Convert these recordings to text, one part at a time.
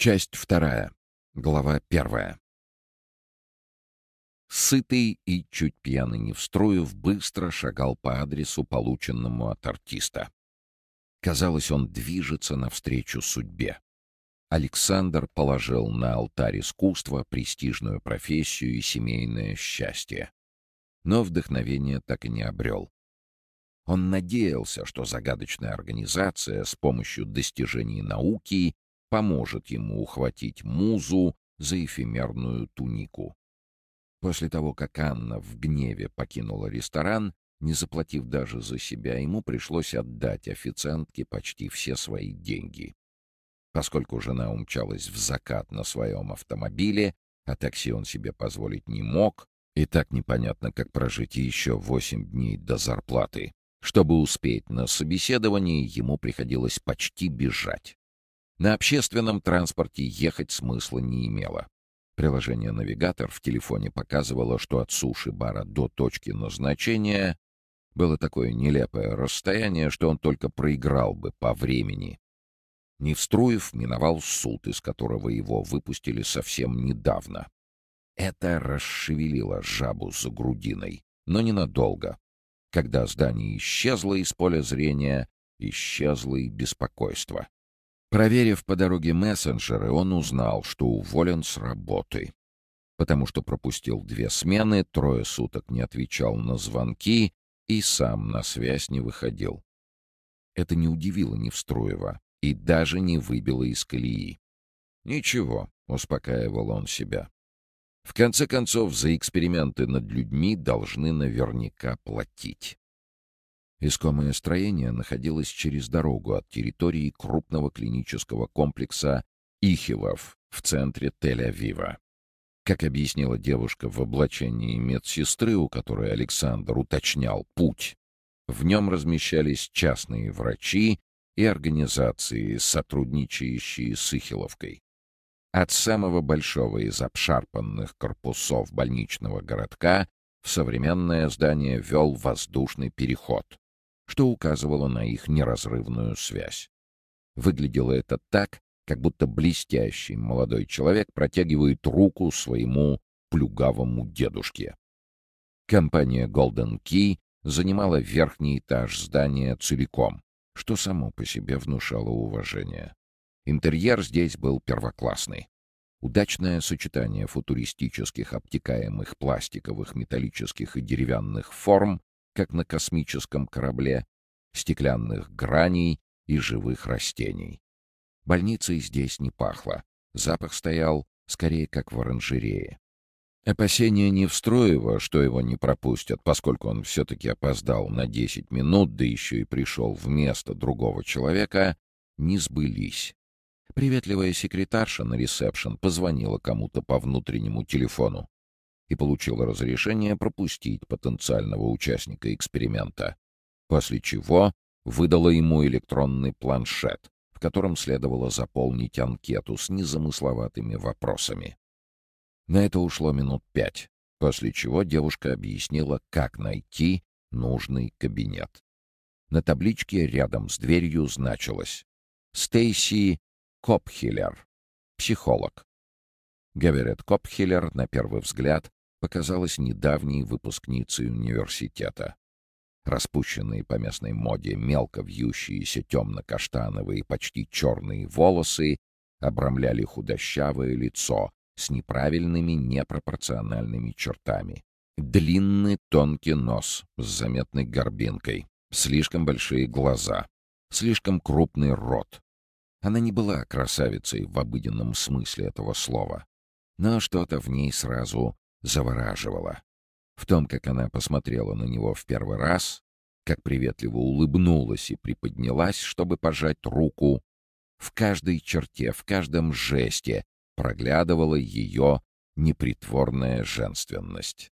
Часть вторая. Глава первая. Сытый и чуть пьяный Невстроев быстро шагал по адресу, полученному от артиста. Казалось, он движется навстречу судьбе. Александр положил на алтарь искусства престижную профессию и семейное счастье. Но вдохновение так и не обрел. Он надеялся, что загадочная организация с помощью достижений науки поможет ему ухватить музу за эфемерную тунику. После того, как Анна в гневе покинула ресторан, не заплатив даже за себя, ему пришлось отдать официантке почти все свои деньги. Поскольку жена умчалась в закат на своем автомобиле, а такси он себе позволить не мог, и так непонятно, как прожить еще восемь дней до зарплаты. Чтобы успеть на собеседование, ему приходилось почти бежать. На общественном транспорте ехать смысла не имело. Приложение «Навигатор» в телефоне показывало, что от суши-бара до точки назначения было такое нелепое расстояние, что он только проиграл бы по времени. Невструев миновал суд, из которого его выпустили совсем недавно. Это расшевелило жабу за грудиной, но ненадолго. Когда здание исчезло из поля зрения, исчезло и беспокойство. Проверив по дороге мессенджеры, он узнал, что уволен с работы. Потому что пропустил две смены, трое суток не отвечал на звонки и сам на связь не выходил. Это не удивило Невструева и даже не выбило из колеи. «Ничего», — успокаивал он себя. «В конце концов, за эксперименты над людьми должны наверняка платить». Искомое строение находилось через дорогу от территории крупного клинического комплекса Ихилов в центре Тель-Авива. Как объяснила девушка в облачении медсестры, у которой Александр уточнял путь, в нем размещались частные врачи и организации, сотрудничающие с Ихиловкой. От самого большого из обшарпанных корпусов больничного городка в современное здание вел воздушный переход, что указывало на их неразрывную связь. Выглядело это так, как будто блестящий молодой человек протягивает руку своему плюгавому дедушке. Компания Golden Key занимала верхний этаж здания целиком, что само по себе внушало уважение. Интерьер здесь был первоклассный. Удачное сочетание футуристических обтекаемых пластиковых, металлических и деревянных форм как на космическом корабле, стеклянных граней и живых растений. Больницей здесь не пахло. Запах стоял скорее как в оранжерее. Опасения Невстроева, что его не пропустят, поскольку он все-таки опоздал на 10 минут, да еще и пришел вместо другого человека, не сбылись. Приветливая секретарша на ресепшн позвонила кому-то по внутреннему телефону и получила разрешение пропустить потенциального участника эксперимента, после чего выдала ему электронный планшет, в котором следовало заполнить анкету с незамысловатыми вопросами. На это ушло минут пять, после чего девушка объяснила, как найти нужный кабинет. На табличке рядом с дверью значилось «Стейси Копхиллер, психолог». Геверет Копхиллер, на первый взгляд, показалась недавней выпускницей университета. Распущенные по местной моде мелко вьющиеся темно-каштановые почти черные волосы обрамляли худощавое лицо с неправильными непропорциональными чертами. Длинный тонкий нос с заметной горбинкой, слишком большие глаза, слишком крупный рот. Она не была красавицей в обыденном смысле этого слова, но что-то в ней сразу завораживала. В том, как она посмотрела на него в первый раз, как приветливо улыбнулась и приподнялась, чтобы пожать руку, в каждой черте, в каждом жесте проглядывала ее непритворная женственность.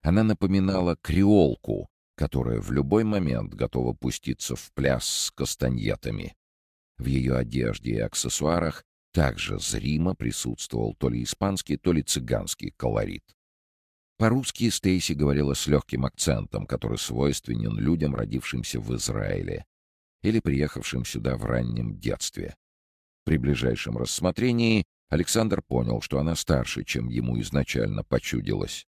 Она напоминала креолку, которая в любой момент готова пуститься в пляс с кастаньетами. В ее одежде и аксессуарах также зримо присутствовал то ли испанский, то ли цыганский колорит. По-русски Стейси говорила с легким акцентом, который свойственен людям, родившимся в Израиле или приехавшим сюда в раннем детстве. При ближайшем рассмотрении Александр понял, что она старше, чем ему изначально почудилось.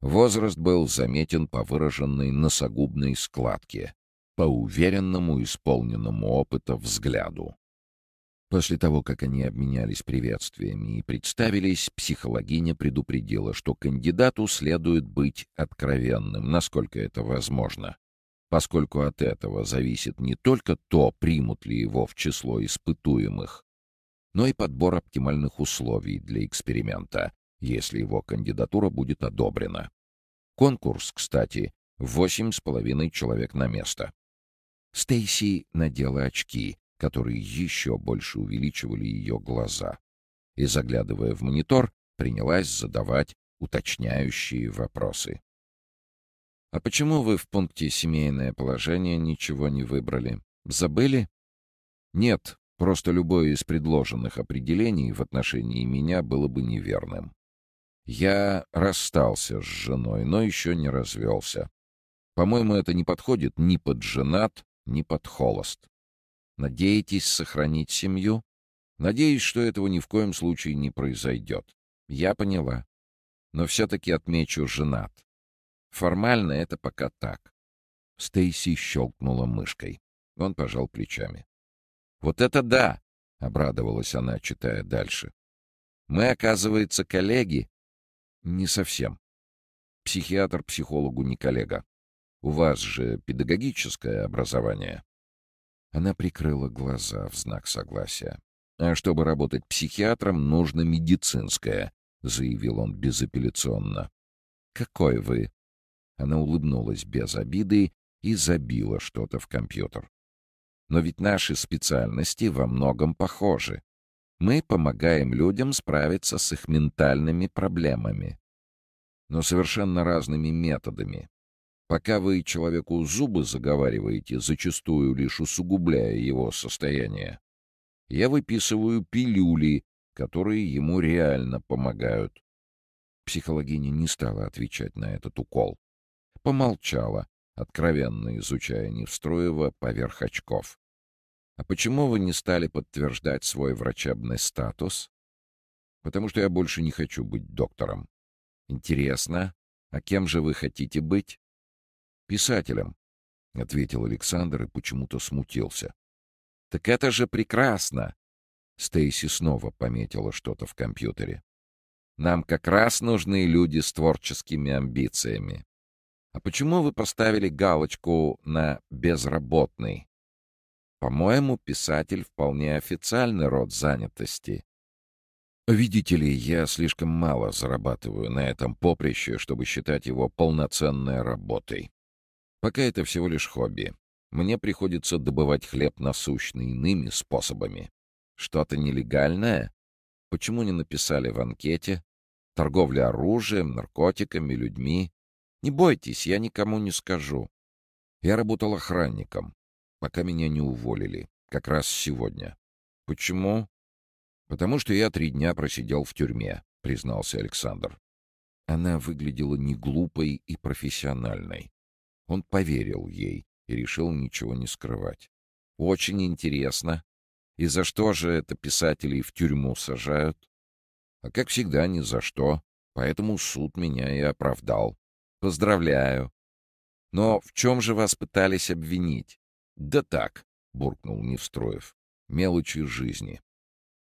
Возраст был заметен по выраженной носогубной складке, по уверенному, исполненному опыта взгляду. После того, как они обменялись приветствиями и представились, психологиня предупредила, что кандидату следует быть откровенным, насколько это возможно, поскольку от этого зависит не только то, примут ли его в число испытуемых, но и подбор оптимальных условий для эксперимента, если его кандидатура будет одобрена. Конкурс, кстати, восемь с половиной человек на место. Стейси надела очки, которые еще больше увеличивали ее глаза, и, заглядывая в монитор, принялась задавать уточняющие вопросы. «А почему вы в пункте «Семейное положение» ничего не выбрали? Забыли?» «Нет, просто любое из предложенных определений в отношении меня было бы неверным. Я расстался с женой, но еще не развелся. По-моему, это не подходит ни под женат, ни под холост. Надеетесь сохранить семью? Надеюсь, что этого ни в коем случае не произойдет. Я поняла. Но все-таки отмечу женат. Формально это пока так. Стейси щелкнула мышкой. Он пожал плечами. «Вот это да!» — обрадовалась она, читая дальше. «Мы, оказывается, коллеги?» «Не совсем. Психиатр психологу не коллега. У вас же педагогическое образование». Она прикрыла глаза в знак согласия. «А чтобы работать психиатром, нужно медицинское», — заявил он безапелляционно. «Какой вы?» Она улыбнулась без обиды и забила что-то в компьютер. «Но ведь наши специальности во многом похожи. Мы помогаем людям справиться с их ментальными проблемами, но совершенно разными методами. Пока вы человеку зубы заговариваете, зачастую лишь усугубляя его состояние, я выписываю пилюли, которые ему реально помогают. Психологиня не стала отвечать на этот укол. Помолчала, откровенно изучая Невстроева поверх очков. «А почему вы не стали подтверждать свой врачебный статус?» «Потому что я больше не хочу быть доктором». «Интересно, а кем же вы хотите быть?» «Писателем», — ответил Александр и почему-то смутился. «Так это же прекрасно!» Стейси снова пометила что-то в компьютере. «Нам как раз нужны люди с творческими амбициями. А почему вы поставили галочку на «безработный»? По-моему, писатель вполне официальный род занятости. Видите ли, я слишком мало зарабатываю на этом поприще, чтобы считать его полноценной работой. Пока это всего лишь хобби. Мне приходится добывать хлеб насущный иными способами. Что-то нелегальное? Почему не написали в анкете? Торговля оружием, наркотиками, людьми? Не бойтесь, я никому не скажу. Я работал охранником, пока меня не уволили. Как раз сегодня. Почему? Потому что я три дня просидел в тюрьме, признался Александр. Она выглядела не глупой и профессиональной. Он поверил ей и решил ничего не скрывать. «Очень интересно. И за что же это писателей в тюрьму сажают?» «А как всегда, ни за что. Поэтому суд меня и оправдал. Поздравляю. Но в чем же вас пытались обвинить?» «Да так», — буркнул Невстроев. «Мелочи жизни.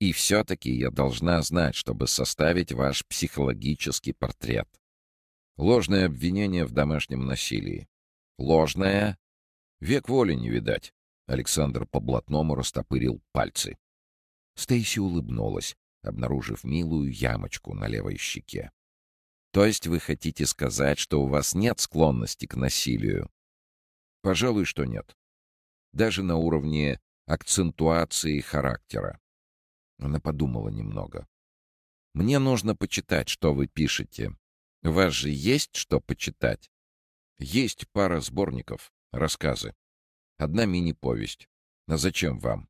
И все-таки я должна знать, чтобы составить ваш психологический портрет. Ложное обвинение в домашнем насилии. Ложная. Век воли не видать. Александр по-блатному растопырил пальцы. Стейси улыбнулась, обнаружив милую ямочку на левой щеке. «То есть вы хотите сказать, что у вас нет склонности к насилию?» «Пожалуй, что нет. Даже на уровне акцентуации характера». Она подумала немного. «Мне нужно почитать, что вы пишете. У вас же есть что почитать?» Есть пара сборников, рассказы. Одна мини-повесть. А зачем вам?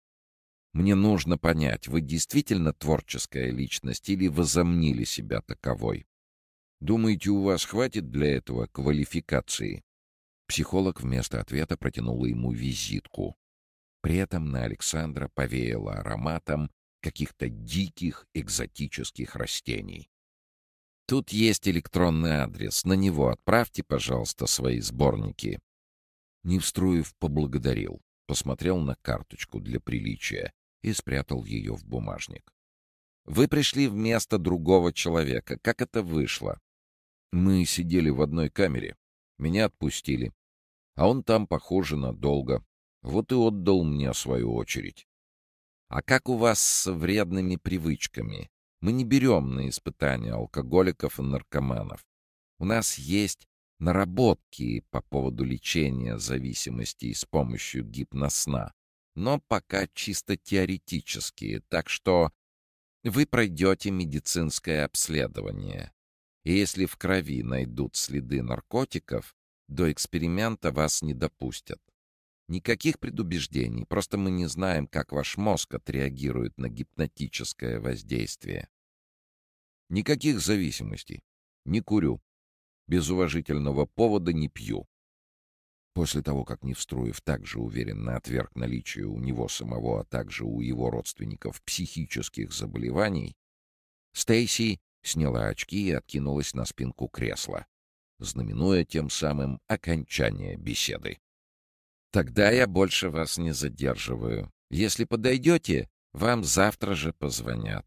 Мне нужно понять, вы действительно творческая личность или возомнили себя таковой? Думаете, у вас хватит для этого квалификации? Психолог вместо ответа протянула ему визитку. При этом на Александра повеяло ароматом каких-то диких экзотических растений. Тут есть электронный адрес. На него отправьте, пожалуйста, свои сборники. Невструев поблагодарил, посмотрел на карточку для приличия и спрятал ее в бумажник. «Вы пришли вместо другого человека. Как это вышло?» «Мы сидели в одной камере. Меня отпустили. А он там, похоже, надолго. Вот и отдал мне свою очередь». «А как у вас с вредными привычками? Мы не берем на испытания алкоголиков и наркоманов. У нас есть наработки по поводу лечения зависимости с помощью гипносна, но пока чисто теоретические, так что вы пройдете медицинское обследование. И если в крови найдут следы наркотиков, до эксперимента вас не допустят. Никаких предубеждений, просто мы не знаем, как ваш мозг отреагирует на гипнотическое воздействие. Никаких зависимостей. Не курю. Без уважительного повода не пью. После того, как Невструев также уверенно отверг наличие у него самого, а также у его родственников психических заболеваний, Стейси сняла очки и откинулась на спинку кресла, знаменуя тем самым окончание беседы. Тогда я больше вас не задерживаю. Если подойдете, вам завтра же позвонят.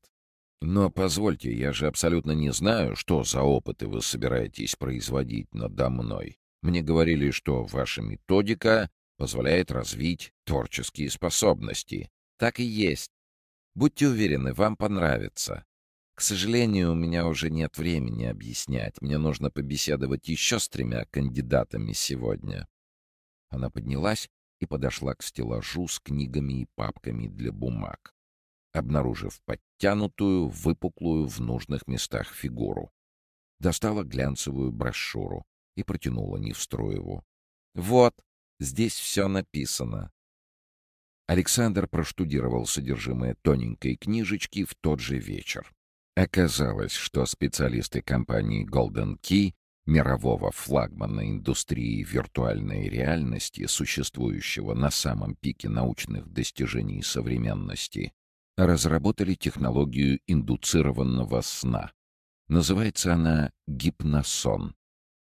Но позвольте, я же абсолютно не знаю, что за опыты вы собираетесь производить надо мной. Мне говорили, что ваша методика позволяет развить творческие способности. Так и есть. Будьте уверены, вам понравится. К сожалению, у меня уже нет времени объяснять. Мне нужно побеседовать еще с тремя кандидатами сегодня. Она поднялась и подошла к стеллажу с книгами и папками для бумаг, обнаружив подтянутую, выпуклую в нужных местах фигуру. Достала глянцевую брошюру и протянула Невстроеву. «Вот, здесь все написано». Александр проштудировал содержимое тоненькой книжечки в тот же вечер. Оказалось, что специалисты компании Golden Key мирового флагмана индустрии виртуальной реальности, существующего на самом пике научных достижений современности, разработали технологию индуцированного сна. Называется она гипносон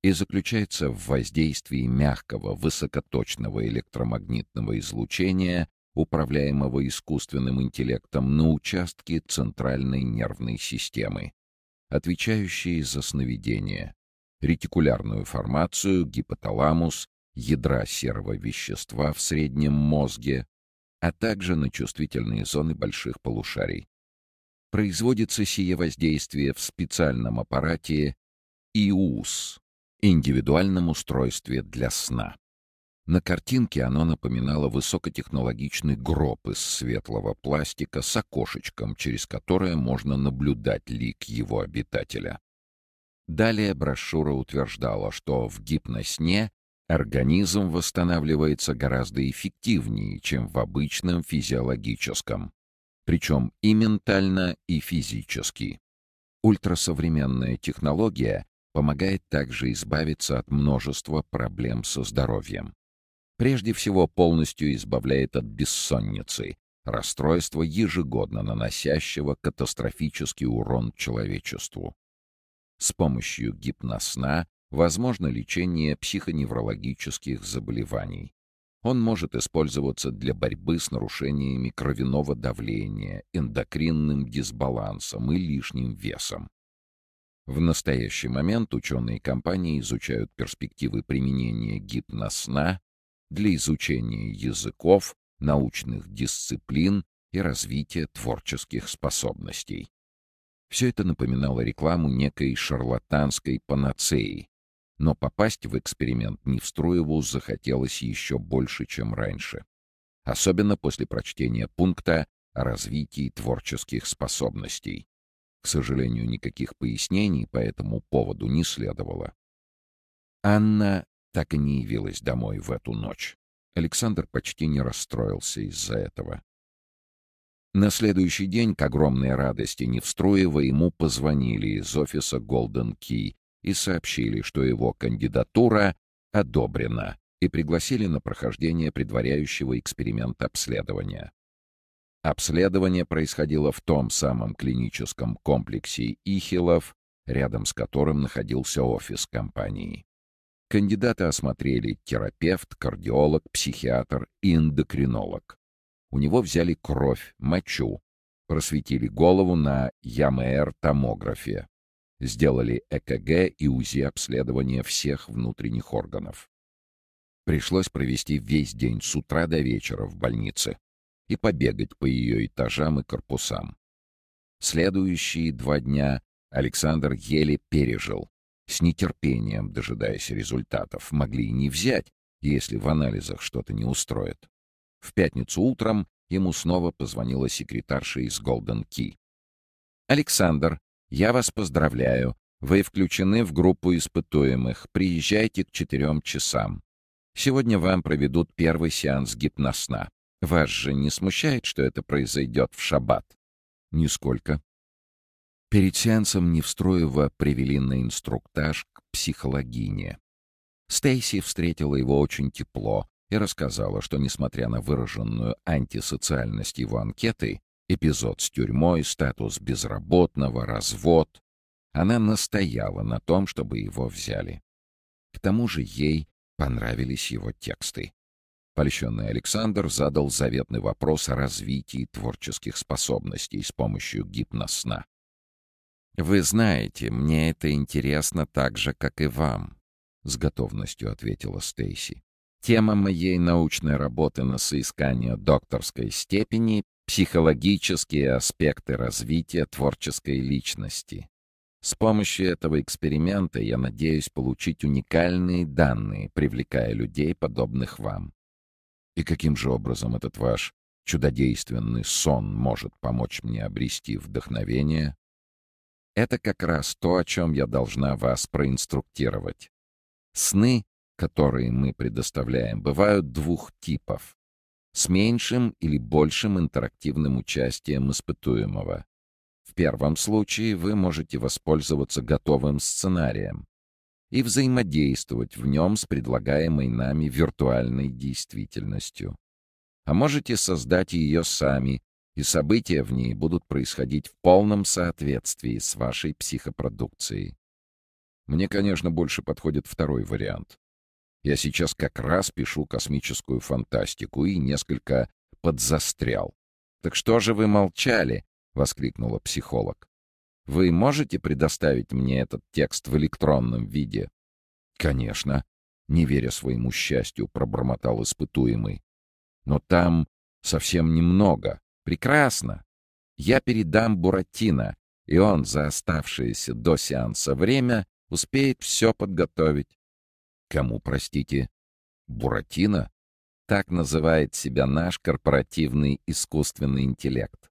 и заключается в воздействии мягкого высокоточного электромагнитного излучения, управляемого искусственным интеллектом на участке центральной нервной системы, отвечающие за сновидение, ретикулярную формацию, гипоталамус, ядра серого вещества в среднем мозге, а также на чувствительные зоны больших полушарий. Производится сие воздействие в специальном аппарате ИУС, индивидуальном устройстве для сна. На картинке оно напоминало высокотехнологичный гроб из светлого пластика с окошечком, через которое можно наблюдать лик его обитателя. Далее брошюра утверждала, что в гипносне организм восстанавливается гораздо эффективнее, чем в обычном физиологическом, причем и ментально, и физически. Ультрасовременная технология помогает также избавиться от множества проблем со здоровьем. Прежде всего, полностью избавляет от бессонницы, расстройства, ежегодно наносящего катастрофический урон человечеству. С помощью гипносна возможно лечение психоневрологических заболеваний. Он может использоваться для борьбы с нарушениями кровяного давления, эндокринным дисбалансом и лишним весом. В настоящий момент ученые компании изучают перспективы применения гипносна для изучения языков, научных дисциплин и развития творческих способностей. Все это напоминало рекламу некой шарлатанской панацеи, но попасть в эксперимент Невстроеву захотелось еще больше, чем раньше. Особенно после прочтения пункта о развитии творческих способностей. К сожалению, никаких пояснений по этому поводу не следовало. Анна так и не явилась домой в эту ночь. Александр почти не расстроился из-за этого. На следующий день, к огромной радости Невстроева, ему позвонили из офиса Golden Key и сообщили, что его кандидатура одобрена и пригласили на прохождение предваряющего эксперимента обследования. Обследование происходило в том самом клиническом комплексе Ихилов, рядом с которым находился офис компании. Кандидаты осмотрели терапевт, кардиолог, психиатр и эндокринолог. У него взяли кровь, мочу, просветили голову на ЯМР-томографе, сделали ЭКГ и УЗИ обследования всех внутренних органов. Пришлось провести весь день с утра до вечера в больнице и побегать по ее этажам и корпусам. Следующие два дня Александр еле пережил, с нетерпением дожидаясь результатов. Могли и не взять, если в анализах что-то не устроит. В пятницу утром ему снова позвонила секретарша из Голден Ки. «Александр, я вас поздравляю. Вы включены в группу испытуемых. Приезжайте к четырем часам. Сегодня вам проведут первый сеанс гипносна. Вас же не смущает, что это произойдет в шаббат? Нисколько. Перед сеансом Невстроева привели на инструктаж к психологине. Стейси встретила его очень тепло и рассказала, что, несмотря на выраженную антисоциальность его анкеты, эпизод с тюрьмой, статус безработного, развод, она настояла на том, чтобы его взяли. К тому же ей понравились его тексты. Польщенный Александр задал заветный вопрос о развитии творческих способностей с помощью гипносна. «Вы знаете, мне это интересно так же, как и вам», — с готовностью ответила Стейси. «Тема моей научной работы на соискание докторской степени — психологические аспекты развития творческой личности. С помощью этого эксперимента я надеюсь получить уникальные данные, привлекая людей, подобных вам. И каким же образом этот ваш чудодейственный сон может помочь мне обрести вдохновение? Это как раз то, о чем я должна вас проинструктировать. Сны, которые мы предоставляем, бывают двух типов. С меньшим или большим интерактивным участием испытуемого. В первом случае вы можете воспользоваться готовым сценарием и взаимодействовать в нем с предлагаемой нами виртуальной действительностью. А можете создать ее сами, и события в ней будут происходить в полном соответствии с вашей психопродукцией. Мне, конечно, больше подходит второй вариант. Я сейчас как раз пишу космическую фантастику и несколько подзастрял. Так что же вы молчали? — воскликнула психолог. «Вы можете предоставить мне этот текст в электронном виде?» «Конечно», — не веря своему счастью, пробормотал испытуемый. «Но там совсем немного. Прекрасно. Я передам Буратино, и он за оставшееся до сеанса время успеет все подготовить». «Кому, простите?» «Буратино?» Так называет себя наш корпоративный искусственный интеллект.